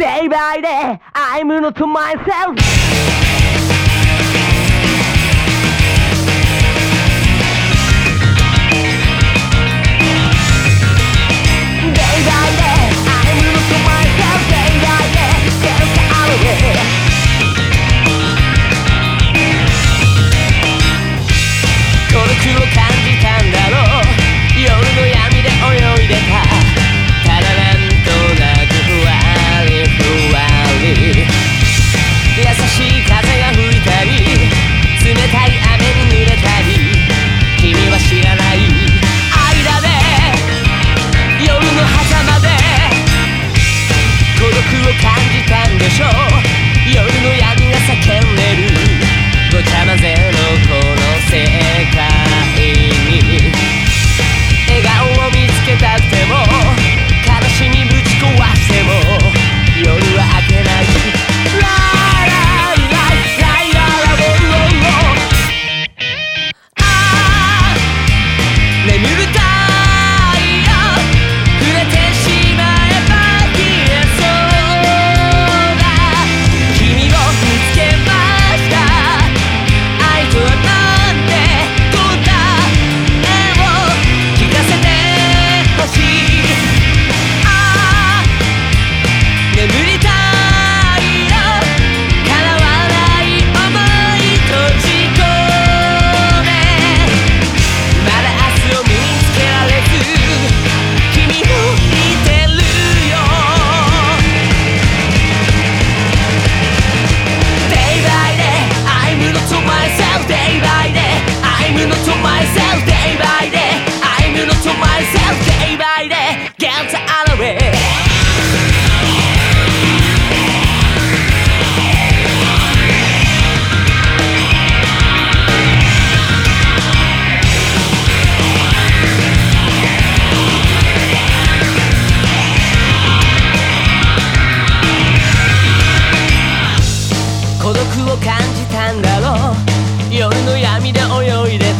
Day by day, I'm not to myself.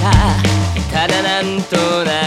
ただなんとなく